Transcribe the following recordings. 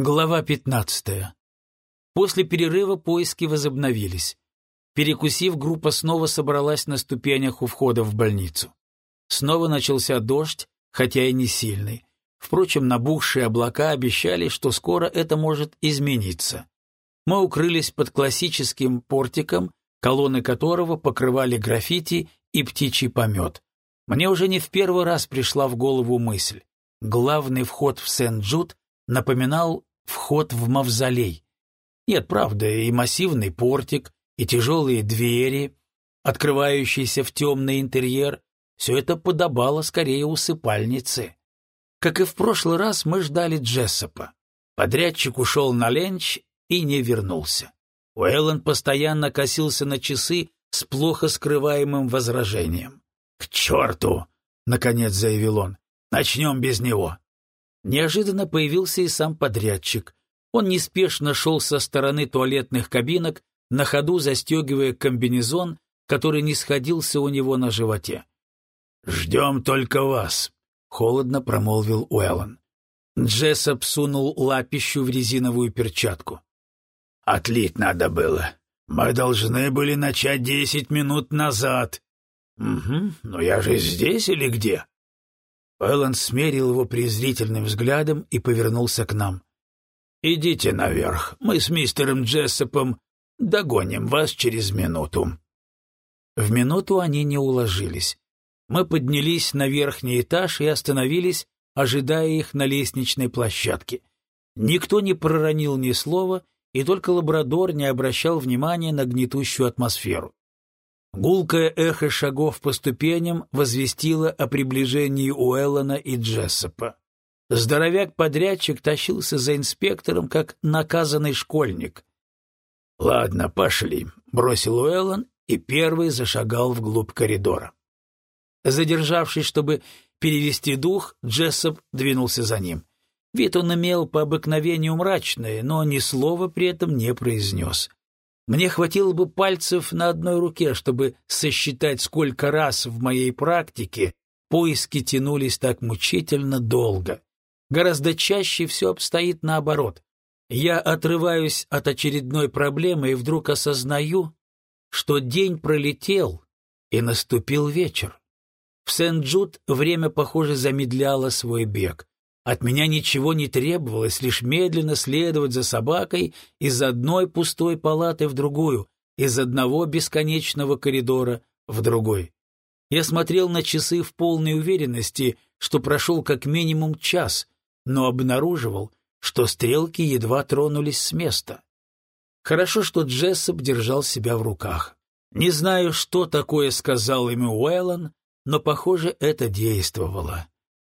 Глава 15. После перерыва поиски возобновились. Перекусив, группа снова собралась на ступенях у входа в больницу. Снова начался дождь, хотя и не сильный. Впрочем, набухшие облака обещали, что скоро это может измениться. Мы укрылись под классическим портиком, колонны которого покрывали граффити и птичий помет. Мне уже не в первый раз пришла в голову мысль. Главный вход в Сент-Джуд напоминал вход в мавзолей. Нет, правда, и массивный портик, и тяжелые двери, открывающиеся в темный интерьер, все это подобало скорее усыпальнице. Как и в прошлый раз, мы ждали Джессопа. Подрядчик ушел на ленч и не вернулся. Уэллен постоянно косился на часы с плохо скрываемым возражением. «К черту!» — наконец заявил он. «Начнем без него». Неожиданно появился и сам подрядчик. Он неспешно шел со стороны туалетных кабинок, на ходу застегивая комбинезон, который не сходился у него на животе. «Ждем только вас», — холодно промолвил Уэллон. Джессоп сунул лапищу в резиновую перчатку. «Отлить надо было. Мы должны были начать десять минут назад». «Угу, но я же здесь или где?» Эллен смерил его презрительным взглядом и повернулся к нам. «Идите наверх. Мы с мистером Джессопом догоним вас через минуту». В минуту они не уложились. Мы поднялись на верхний этаж и остановились, ожидая их на лестничной площадке. Никто не проронил ни слова, и только лабрадор не обращал внимания на гнетущую атмосферу. Гулкое эхо шагов по ступеням возвестило о приближении Уэллона и Джессопа. Здоровяк-подрядчик тащился за инспектором, как наказанный школьник. «Ладно, пошли», — бросил Уэллон и первый зашагал вглубь коридора. Задержавшись, чтобы перевести дух, Джессоп двинулся за ним. Вид он имел по обыкновению мрачный, но ни слова при этом не произнес. Мне хватило бы пальцев на одной руке, чтобы сосчитать, сколько раз в моей практике поиски тянулись так мучительно долго. Гораздо чаще все обстоит наоборот. Я отрываюсь от очередной проблемы и вдруг осознаю, что день пролетел, и наступил вечер. В Сент-Джуд время, похоже, замедляло свой бег. От меня ничего не требовалось, лишь медленно следовать за собакой из одной пустой палаты в другую, из одного бесконечного коридора в другой. Я смотрел на часы в полной уверенности, что прошел как минимум час, но обнаруживал, что стрелки едва тронулись с места. Хорошо, что Джессоп держал себя в руках. Не знаю, что такое сказал ему Уэллон, но, похоже, это действовало.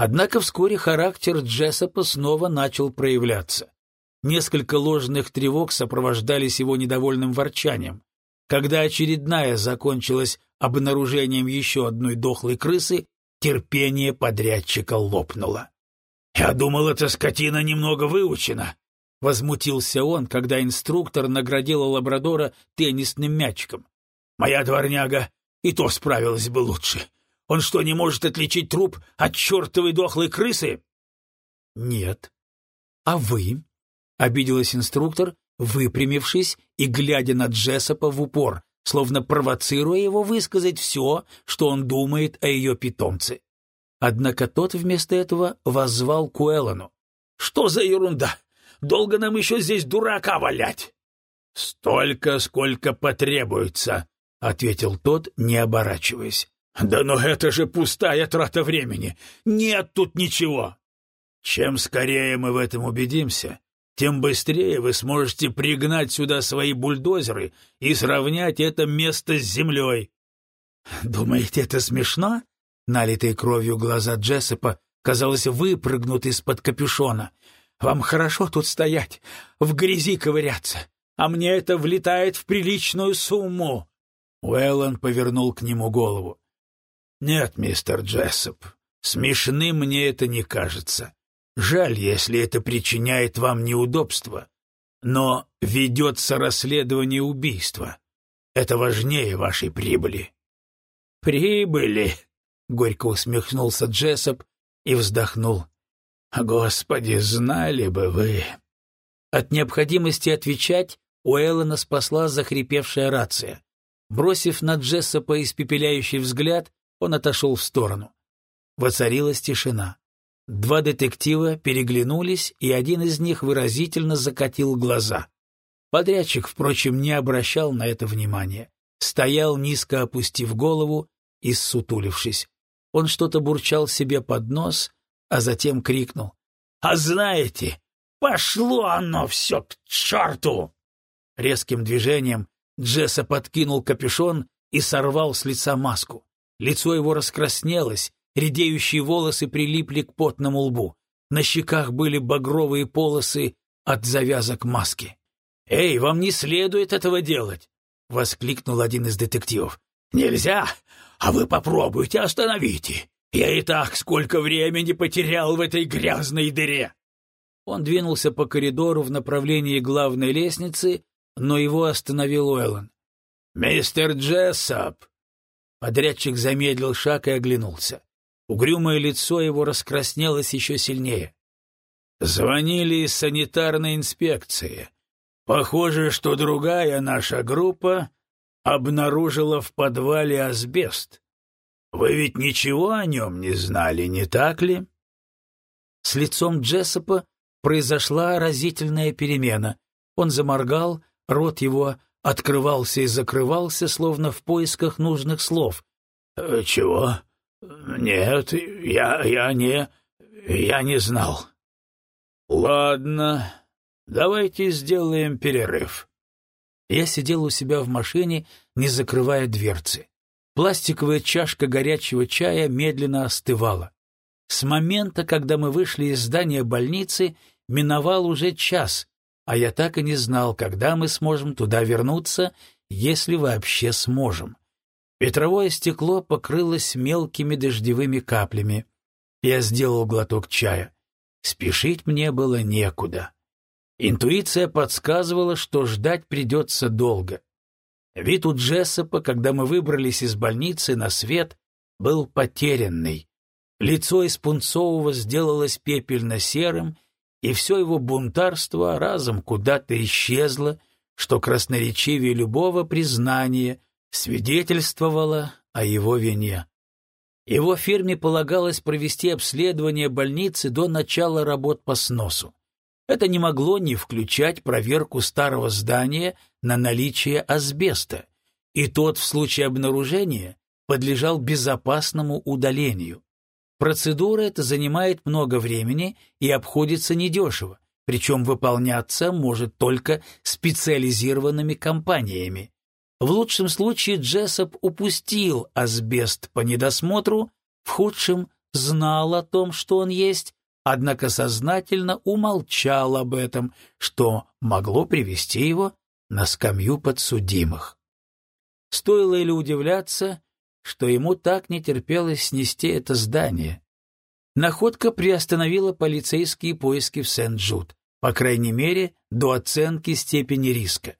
Однако вскоре характер Джессопа снова начал проявляться. Несколько ложных тревог сопровождались его недовольным ворчанием. Когда очередная закончилась обнаружением еще одной дохлой крысы, терпение подрядчика лопнуло. «Я думал, эта скотина немного выучена», — возмутился он, когда инструктор наградил лабрадора теннисным мячиком. «Моя дворняга и то справилась бы лучше. Он что, не может отличить труп от чертовой дохлой крысы? — Нет. — А вы? — обиделась инструктор, выпрямившись и глядя на Джессопа в упор, словно провоцируя его высказать все, что он думает о ее питомце. Однако тот вместо этого воззвал к Уэллону. — Что за ерунда? Долго нам еще здесь дурака валять? — Столько, сколько потребуется, — ответил тот, не оборачиваясь. «Да но это же пустая трата времени! Нет тут ничего!» «Чем скорее мы в этом убедимся, тем быстрее вы сможете пригнать сюда свои бульдозеры и сравнять это место с землей». «Думаете, это смешно?» Налитые кровью глаза Джессопа, казалось, выпрыгнут из-под капюшона. «Вам хорошо тут стоять, в грязи ковыряться, а мне это влетает в приличную сумму!» Уэллон повернул к нему голову. «Нет, мистер Джессоп, смешным мне это не кажется. Жаль, если это причиняет вам неудобства. Но ведется расследование убийства. Это важнее вашей прибыли». «Прибыли?» — горько усмехнулся Джессоп и вздохнул. «Господи, знали бы вы!» От необходимости отвечать у Эллена спасла захрипевшая рация. Бросив на Джессопа испепеляющий взгляд, он отошел в сторону. Воцарилась тишина. Два детектива переглянулись, и один из них выразительно закатил глаза. Подрядчик, впрочем, не обращал на это внимания. Стоял, низко опустив голову и ссутулившись. Он что-то бурчал себе под нос, а затем крикнул. «А знаете, пошло оно все к черту!» Резким движением Джесса подкинул капюшон и сорвал с лица маску. Лицо его раскраснелось, редеющие волосы прилипли к потному лбу. На щеках были багровые полосы от завязок маски. «Эй, вам не следует этого делать!» — воскликнул один из детективов. «Нельзя! А вы попробуйте, остановите! Я и так сколько времени потерял в этой грязной дыре!» Он двинулся по коридору в направлении главной лестницы, но его остановил Уэллон. «Мистер Джессоп!» Подрядчик замедлил шаг и оглянулся. Угрюмое лицо его раскраснелось еще сильнее. «Звонили из санитарной инспекции. Похоже, что другая наша группа обнаружила в подвале асбест. Вы ведь ничего о нем не знали, не так ли?» С лицом Джессопа произошла разительная перемена. Он заморгал, рот его открывался и закрывался, словно в поисках нужных слов. «Э, «Чего? Нет, я, я не... я не знал». «Ладно, давайте сделаем перерыв». Я сидел у себя в машине, не закрывая дверцы. Пластиковая чашка горячего чая медленно остывала. С момента, когда мы вышли из здания больницы, миновал уже час, а я так и не знал, когда мы сможем туда вернуться, если вообще сможем. Ветровое стекло покрылось мелкими дождевыми каплями. Я сделал глоток чая. Спешить мне было некуда. Интуиция подсказывала, что ждать придется долго. Вид у Джессопа, когда мы выбрались из больницы на свет, был потерянный. Лицо из пунцового сделалось пепельно-серым, и все его бунтарство разом куда-то исчезло, что красноречивее любого признания свидетельствовало о его вине. Его фирме полагалось провести обследование больницы до начала работ по сносу. Это не могло не включать проверку старого здания на наличие асбеста, и тот в случае обнаружения подлежал безопасному удалению. Процедура эта занимает много времени и обходится недешево, причем выполняться может только специализированными компаниями. В лучшем случае Джессоп упустил асбест по недосмотру, в худшем знал о том, что он есть, однако сознательно умолчал об этом, что могло привести его на скамью подсудимых. Стоило ли удивляться, что ему так не терпелось снести это здание. Находка приостановила полицейские поиски в Сент-Джуд, по крайней мере, до оценки степени риска.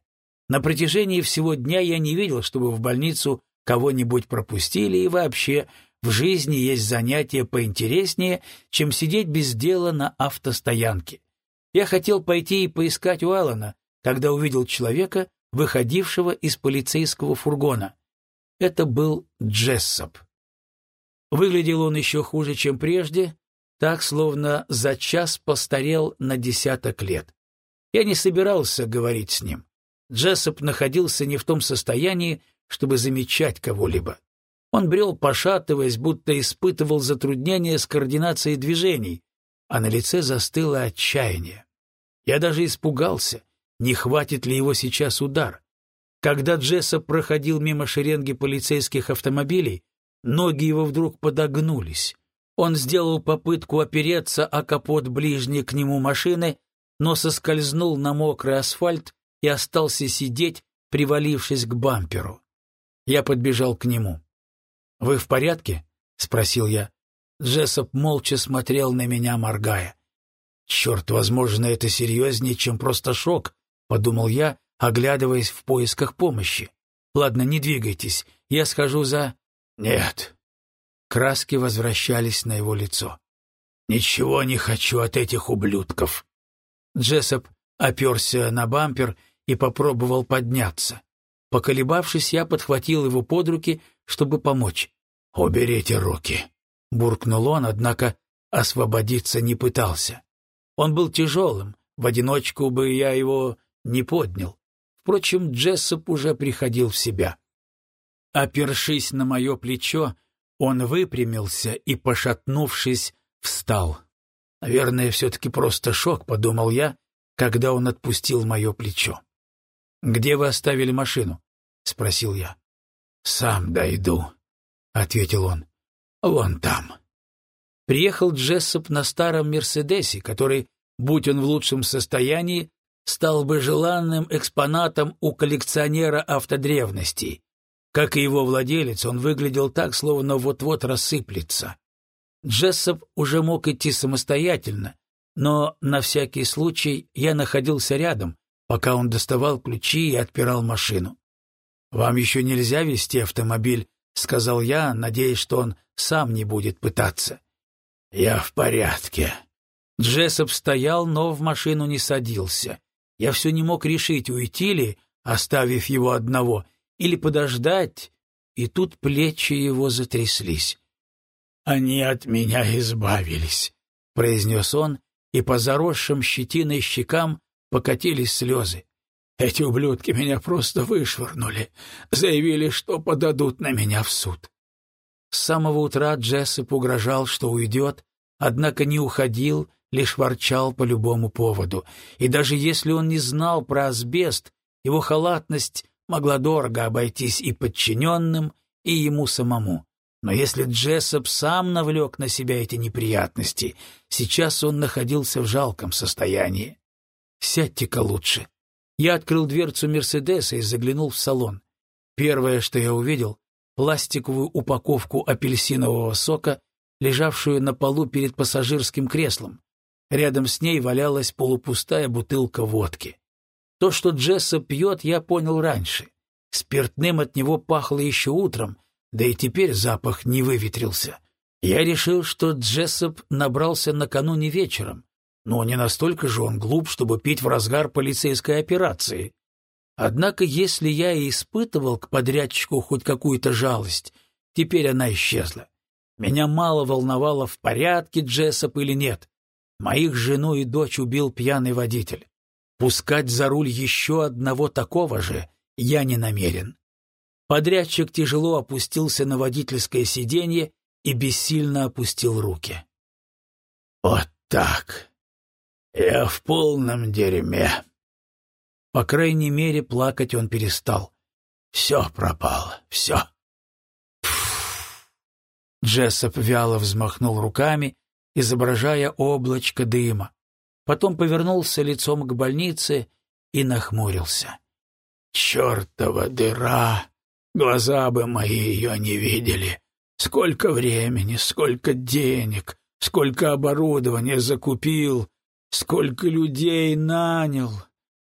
На протяжении всего дня я не видел, чтобы в больницу кого-нибудь пропустили, и вообще в жизни есть занятия поинтереснее, чем сидеть без дела на автостоянке. Я хотел пойти и поискать Уэллона, когда увидел человека, выходившего из полицейского фургона. Это был Джессоп. Выглядел он еще хуже, чем прежде, так, словно за час постарел на десяток лет. Я не собирался говорить с ним. Джессоп находился не в том состоянии, чтобы замечать кого-либо. Он брел, пошатываясь, будто испытывал затруднения с координацией движений, а на лице застыло отчаяние. Я даже испугался, не хватит ли его сейчас удар. Когда Джессоп проходил мимо шеренги полицейских автомобилей, ноги его вдруг подогнулись. Он сделал попытку опереться о капот ближней к нему машины, но соскользнул на мокрый асфальт и остался сидеть, привалившись к бамперу. Я подбежал к нему. «Вы в порядке?» — спросил я. Джессоп молча смотрел на меня, моргая. «Черт, возможно, это серьезнее, чем просто шок», — подумал я, оглядываясь в поисках помощи. «Ладно, не двигайтесь, я схожу за...» «Нет». Краски возвращались на его лицо. «Ничего не хочу от этих ублюдков». Джессоп оперся на бампер и попробовал подняться. Поколебавшись, я подхватил его под руки, чтобы помочь. «Уберите руки!» — буркнул он, однако освободиться не пытался. Он был тяжелым, в одиночку бы я его не поднял. Впрочем, Джессоп уже приходил в себя. Опершись на мое плечо, он выпрямился и, пошатнувшись, встал. Наверное, все-таки просто шок, подумал я, когда он отпустил мое плечо. «Где вы оставили машину?» — спросил я. «Сам дойду», — ответил он. «Вон там». Приехал Джессоп на старом «Мерседесе», который, будь он в лучшем состоянии, стал бы желанным экспонатом у коллекционера автодревностей. Как и его владелец, он выглядел так, словно вот-вот рассыплется. Джессоп уже мог идти самостоятельно, но на всякий случай я находился рядом, пока он доставал ключи и отпирал машину. «Вам еще нельзя вести автомобиль», — сказал я, надеясь, что он сам не будет пытаться. «Я в порядке». Джессоп стоял, но в машину не садился. Я все не мог решить, уйти ли, оставив его одного, или подождать, и тут плечи его затряслись. «Они от меня избавились», — произнес он, и по заросшим щетиной щекам покатились слезы. «Эти ублюдки меня просто вышвырнули, заявили, что подадут на меня в суд». С самого утра Джессеп угрожал, что уйдет, однако не уходил, лишь ворчал по любому поводу. И даже если он не знал про асбест, его халатность могла дорого обойтись и подчиненным, и ему самому. Но если Джессоп сам навлек на себя эти неприятности, сейчас он находился в жалком состоянии. «Сядьте-ка лучше». Я открыл дверцу Мерседеса и заглянул в салон. Первое, что я увидел — пластиковую упаковку апельсинового сока, лежавшую на полу перед пассажирским креслом. Рядом с ней валялась полупустая бутылка водки. То, что Джессоп пьет, я понял раньше. Спиртным от него пахло еще утром, да и теперь запах не выветрился. Я решил, что Джессоп набрался накануне вечером, но не настолько же он глуп, чтобы пить в разгар полицейской операции. Однако, если я и испытывал к подрядчику хоть какую-то жалость, теперь она исчезла. Меня мало волновало, в порядке Джессоп или нет. Моих жену и дочь убил пьяный водитель. Пускать за руль еще одного такого же я не намерен. Подрядчик тяжело опустился на водительское сиденье и бессильно опустил руки. «Вот так. Я в полном дерьме». По крайней мере, плакать он перестал. «Все пропало, все». Джессоп вяло взмахнул руками, изображая облачко дыма. Потом повернулся лицом к больнице и нахмурился. «Чертова дыра! Глаза бы мои ее не видели. Сколько времени, сколько денег, сколько оборудования закупил, сколько людей нанял.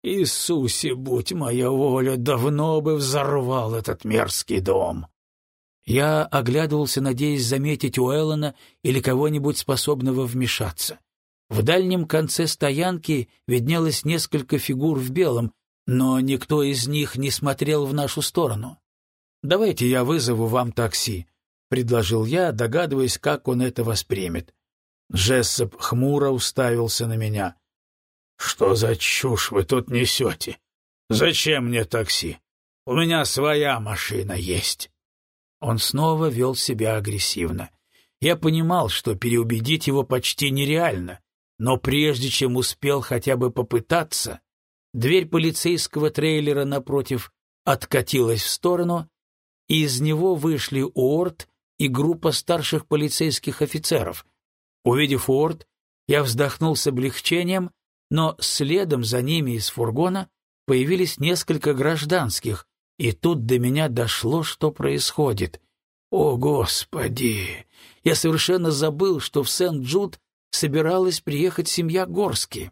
Иисусе, будь моя воля, давно бы взорвал этот мерзкий дом. Я оглядывался, надеясь заметить Уэллона или кого-нибудь способного вмешаться. В дальнем конце стоянки виднелось несколько фигур в белом, но никто из них не смотрел в нашу сторону. «Давайте я вызову вам такси», — предложил я, догадываясь, как он это воспримет. Джессоп хмуро уставился на меня. «Что за чушь вы тут несете? Зачем мне такси? У меня своя машина есть». Он снова вел себя агрессивно. Я понимал, что переубедить его почти нереально, но прежде чем успел хотя бы попытаться, дверь полицейского трейлера напротив откатилась в сторону, и из него вышли Уорд и группа старших полицейских офицеров. Увидев Уорд, я вздохнул с облегчением, но следом за ними из фургона появились несколько гражданских, и тут до меня дошло, что происходит. О, Господи! Я совершенно забыл, что в Сент-Джуд собиралась приехать семья Горски.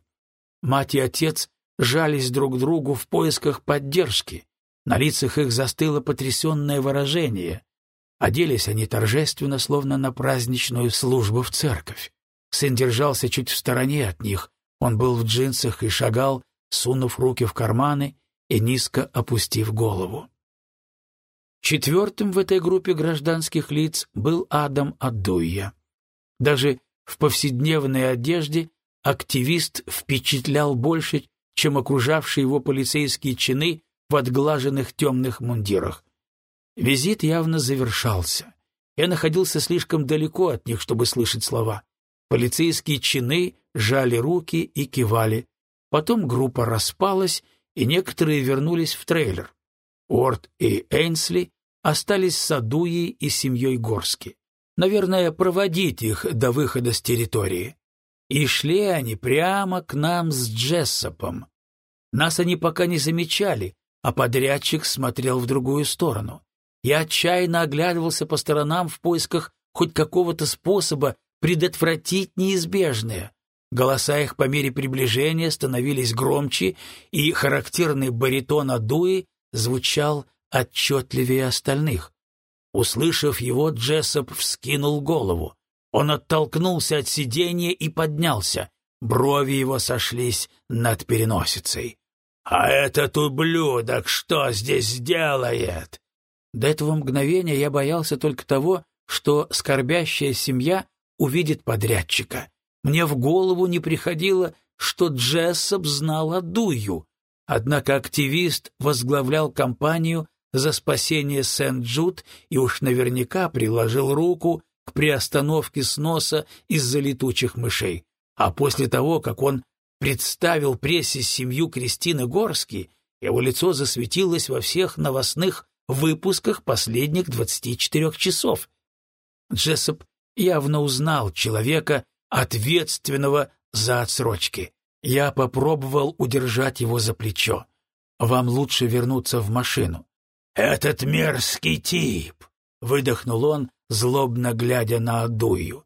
Мать и отец жались друг к другу в поисках поддержки. На лицах их застыло потрясенное выражение. Оделись они торжественно, словно на праздничную службу в церковь. Сын держался чуть в стороне от них. Он был в джинсах и шагал, сунув руки в карманы и низко опустив голову. Четвертым в этой группе гражданских лиц был Адам Адуя. Даже в повседневной одежде активист впечатлял больше, чем окружавшие его полицейские чины в отглаженных темных мундирах. Визит явно завершался. Я находился слишком далеко от них, чтобы слышать слова. Полицейские чины жали руки и кивали. Потом группа распалась, и некоторые вернулись в трейлер. Уорд и Эйнсли остались с Адуей и семьей Горски. Наверное, проводить их до выхода с территории. И шли они прямо к нам с Джессопом. Нас они пока не замечали, а подрядчик смотрел в другую сторону. Я отчаянно оглядывался по сторонам в поисках хоть какого-то способа предотвратить неизбежное. Голоса их по мере приближения становились громче, и характерный баритон Адуи звучал отчетливее остальных. Услышав его, Джессоп вскинул голову. Он оттолкнулся от сиденья и поднялся. Брови его сошлись над переносицей. «А этот ублюдок что здесь делает?» До этого мгновения я боялся только того, что скорбящая семья увидит подрядчика. Мне в голову не приходило, что Джессоп знал о Дую. Однако активист возглавлял кампанию за спасение Сент-Джуд и уж наверняка приложил руку к приостановке сноса из-за летучих мышей. А после того, как он представил прессе семью Кристины Горски, его лицо засветилось во всех новостных выпусках последних 24 часов. Джессоп явно узнал человека, ответственного за отсрочки. Я попробовал удержать его за плечо. Вам лучше вернуться в машину. «Этот мерзкий тип!» — выдохнул он, злобно глядя на Адую.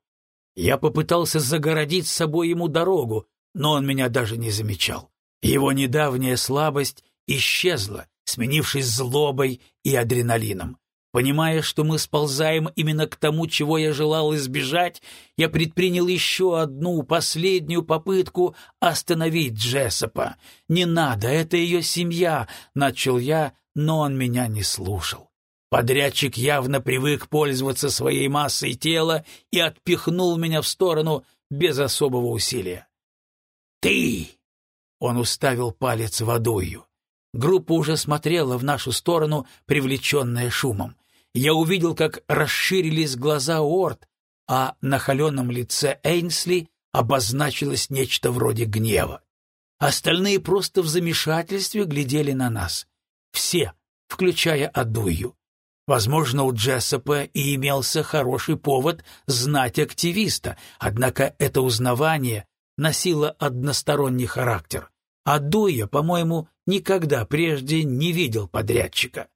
Я попытался загородить с собой ему дорогу, но он меня даже не замечал. Его недавняя слабость исчезла, сменившись злобой и адреналином. Понимая, что мы сползаем именно к тому, чего я желал избежать, я предпринял еще одну, последнюю попытку остановить Джессопа. «Не надо, это ее семья», — начал я, но он меня не слушал. Подрядчик явно привык пользоваться своей массой тела и отпихнул меня в сторону без особого усилия. «Ты!» — он уставил палец водою. Группа уже смотрела в нашу сторону, привлеченная шумом. Я увидел, как расширились глаза Уорд, а на холеном лице Эйнсли обозначилось нечто вроде гнева. Остальные просто в замешательстве глядели на нас. Все, включая Адую. Возможно, у Джессопа и имелся хороший повод знать активиста, однако это узнавание носило односторонний характер. Адуя, по-моему, никогда прежде не видел подрядчика.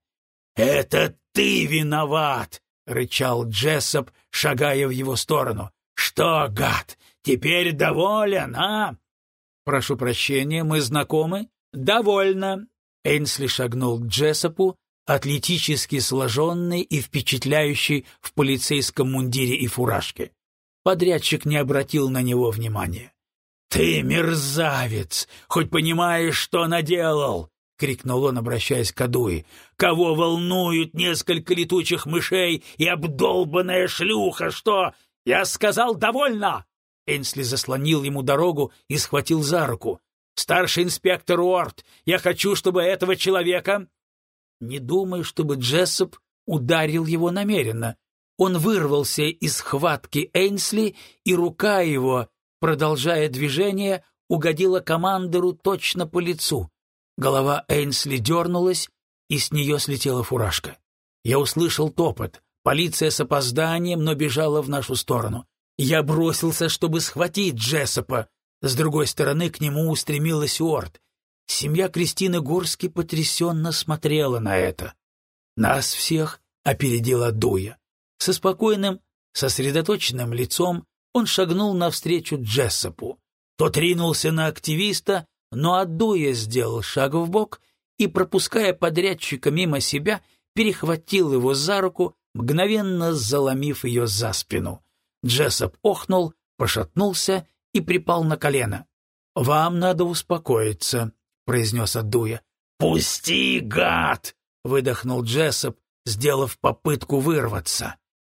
«Это ты виноват!» — рычал Джессоп, шагая в его сторону. «Что, гад, теперь доволен, а?» «Прошу прощения, мы знакомы?» «Довольно!» Эйнсли шагнул к Джессопу, атлетически сложенный и впечатляющий в полицейском мундире и фуражке. Подрядчик не обратил на него внимания. «Ты мерзавец! Хоть понимаешь, что наделал! — крикнул он, обращаясь к Адуи. «Кого волнуют несколько летучих мышей и обдолбанная шлюха, что...» «Я сказал, довольно!» Энсли заслонил ему дорогу и схватил за руку. «Старший инспектор Уорд, я хочу, чтобы этого человека...» Не думаю, чтобы Джессоп ударил его намеренно. Он вырвался из схватки Эйнсли, и рука его, продолжая движение, угодила командору точно по лицу. Голова Эйнсли дернулась, и с нее слетела фуражка. Я услышал топот. Полиция с опозданием, но бежала в нашу сторону. Я бросился, чтобы схватить Джессопа. С другой стороны к нему устремилась Уорд. Семья Кристины Горски потрясенно смотрела на это. Нас всех опередила Дуя. Со спокойным, сосредоточенным лицом он шагнул навстречу Джессопу. Тот ринулся на активиста, но Адуя сделал шаг в бок и, пропуская подрядчика мимо себя, перехватил его за руку, мгновенно заломив ее за спину. Джессоп охнул, пошатнулся и припал на колено. «Вам надо успокоиться», — произнес Адуя. «Пусти, гад!» — выдохнул Джессоп, сделав попытку вырваться.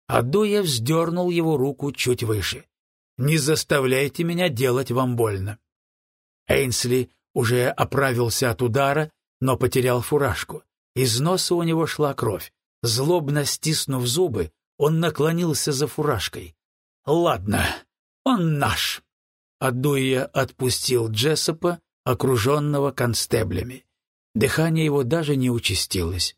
Адуя вздернул его руку чуть выше. «Не заставляйте меня делать вам больно». Эйнсли уже оправился от удара, но потерял фуражку. Из носа у него шла кровь. Злобно стиснув зубы, он наклонился за фуражкой. «Ладно, он наш». Адуя отпустил Джессопа, окруженного констеблями. Дыхание его даже не участилось.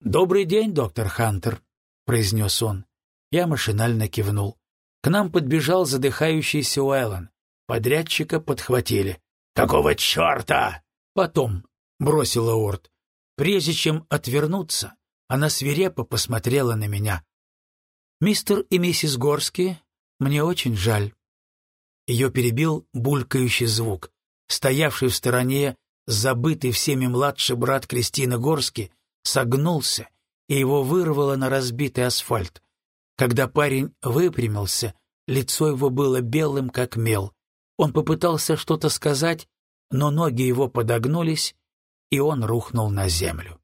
«Добрый день, доктор Хантер», — произнес он. Я машинально кивнул. К нам подбежал задыхающийся Уэллон. Подрядчика подхватили. «Какого черта?» «Потом», — бросила Орд. Прежде чем отвернуться, она свирепо посмотрела на меня. «Мистер и миссис Горски, мне очень жаль». Ее перебил булькающий звук. Стоявший в стороне, забытый всеми младший брат Кристины Горски, согнулся, и его вырвало на разбитый асфальт. Когда парень выпрямился, лицо его было белым, как мел. Он попытался что-то сказать, но ноги его подогнулись, и он рухнул на землю.